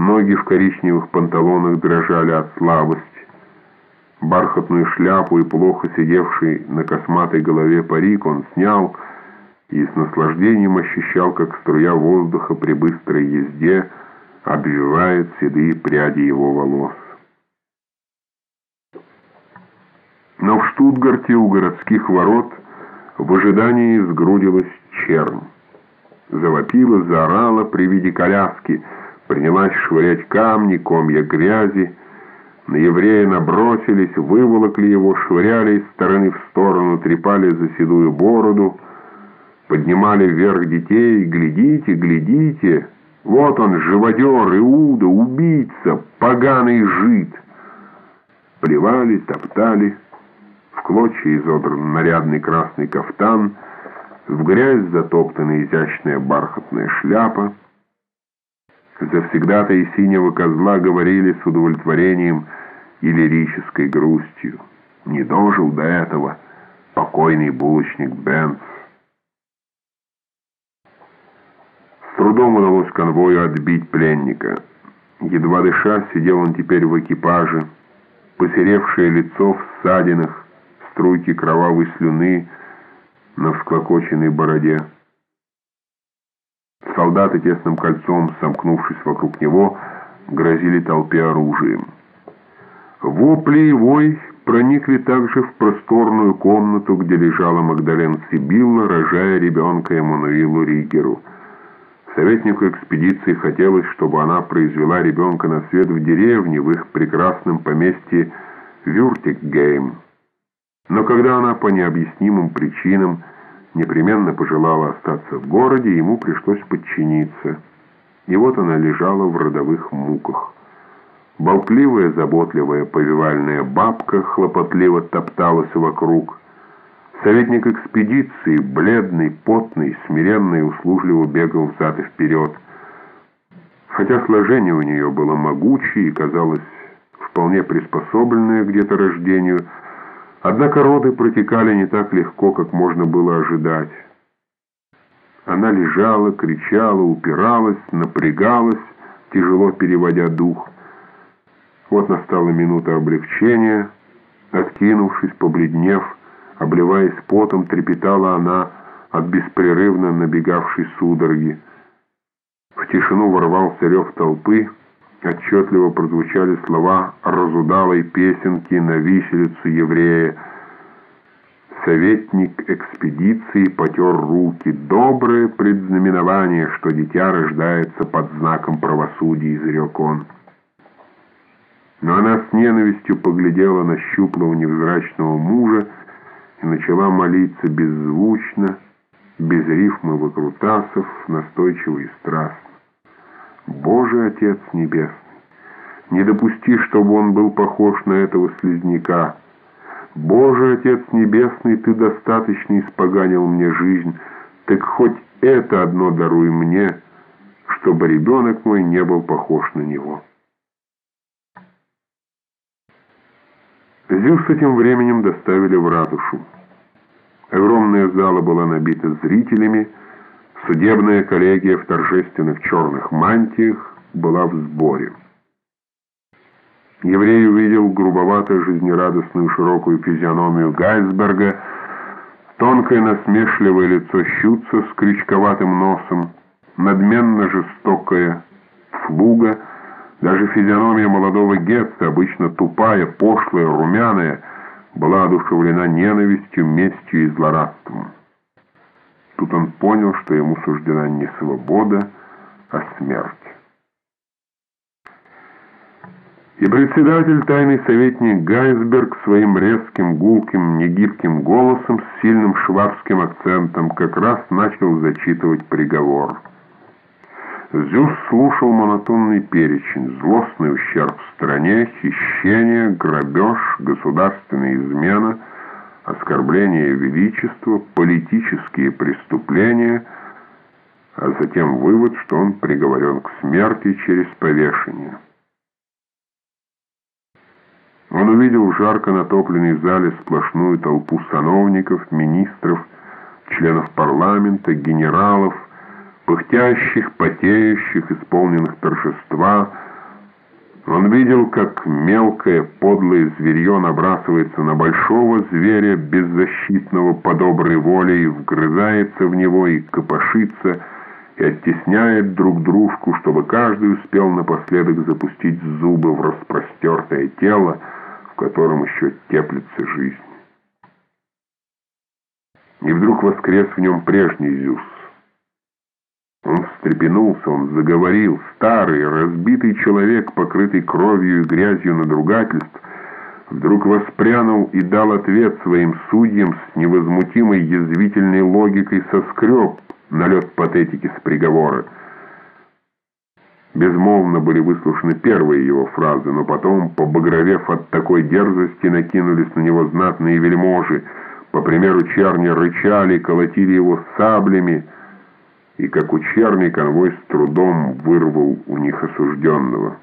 Ноги в коричневых панталонах дрожали от слабости. Бархатную шляпу и плохо сидевший на косматой голове парик он снял и с наслаждением ощущал, как струя воздуха при быстрой езде обвивает седые пряди его волос. Но в Штутгарте у городских ворот в ожидании сгрудилась чернь. Завопила, заорала при виде коляски, принялась швырять камни, комья грязи. На еврея набросились, выволокли его, швыряли из стороны в сторону, трепали за седую бороду, поднимали вверх детей. «Глядите, глядите! Вот он, живодер, Иуда, убийца, поганый жид!» Плевали, топтали, в клочья изодран нарядный красный кафтан, в грязь затоптана изящная бархатная шляпа. Завсегда-то и синего козла говорили с удовлетворением и лирической грустью. Не дожил до этого покойный булочник Бенц. С трудом удалось конвою отбить пленника. Едва дыша, сидел он теперь в экипаже, посеревшее лицо в ссадинах, струйки кровавой слюны на всклокоченной бороде. Солдаты тесным кольцом, сомкнувшись вокруг него, грозили толпе оружием. Вопли и вой проникли также в просторную комнату, где лежала Магдален Сибилла, рожая ребенка Эммануилу Ригеру. Советнику экспедиции хотелось, чтобы она произвела ребенка на свет в деревне, в их прекрасном поместье Вюртикгейм. Но когда она по необъяснимым причинам непременно пожелала остаться в городе, ему пришлось подчиниться. И вот она лежала в родовых муках. Болтливая, заботливая повивальная бабка хлопотливо топталась вокруг. Советник экспедиции, бледный, потный, смиренный, услужливо бегал взад и вперед. Хотя сложение у нее было могучее и казалось вполне приспособленное к деторождению, Однако роды протекали не так легко, как можно было ожидать. Она лежала, кричала, упиралась, напрягалась, тяжело переводя дух. Вот настала минута облегчения. Откинувшись, побледнев, обливаясь потом, трепетала она от беспрерывно набегавшей судороги. В тишину ворвался рев толпы, отчетливо прозвучали слова разудалой песенки на виселицу еврея. Советник экспедиции потер руки. Доброе предзнаменование, что дитя рождается под знаком правосудия, изрек он. Но она с ненавистью поглядела на щуплого невзрачного мужа и начала молиться беззвучно, без рифмы выкрутасов, настойчиво и страстно. Боже, Отец Небесный, не допусти, чтобы он был похож на этого слизняка. Боже, Отец Небесный, Ты достаточно испоганил мне жизнь, так хоть это одно даруй мне, чтобы ребенок мой не был похож на него. Зюс этим временем доставили в ратушу. Огромная зала была набита зрителями, Судебная коллегия в торжественных черных мантиях была в сборе. Еврей увидел грубовато жизнерадостную широкую физиономию Гайсберга, тонкое насмешливое лицо щутца с крючковатым носом, надменно жестокая флуга, даже физиономия молодого Гетца, обычно тупая, пошлая, румяная, была одушевлена ненавистью, местью и злорадством. Тут он понял, что ему суждена не свобода, а смерть. И председатель, тайный советник Гайсберг своим резким, гулким, негибким голосом с сильным швабским акцентом как раз начал зачитывать приговор. Зюс слушал монотонный перечень, злостный ущерб в стране, хищение, грабеж, государственная измена — оскорбление величества, политические преступления, а затем вывод, что он приговорен к смерти через повешение. Он увидел в жарко натопленной зале сплошную толпу сановников, министров, членов парламента, генералов, пыхтящих, потеющих, исполненных торжества, Он видел, как мелкое, подлое зверье набрасывается на большого зверя, беззащитного по доброй воле, и вгрызается в него и копошится, и оттесняет друг дружку, чтобы каждый успел напоследок запустить зубы в распростертое тело, в котором еще теплится жизнь. И вдруг воскрес в нем прежний Зюс. Он встрепенулся, он заговорил. Старый, разбитый человек, покрытый кровью и грязью надругательств, вдруг воспрянул и дал ответ своим судьям с невозмутимой язвительной логикой соскреб налет патетики с приговора. Безмолвно были выслушаны первые его фразы, но потом, побагровев от такой дерзости, накинулись на него знатные вельможи, по примеру черни рычали, колотили его саблями, и как учерный конвой с трудом вырвал у них осужденного.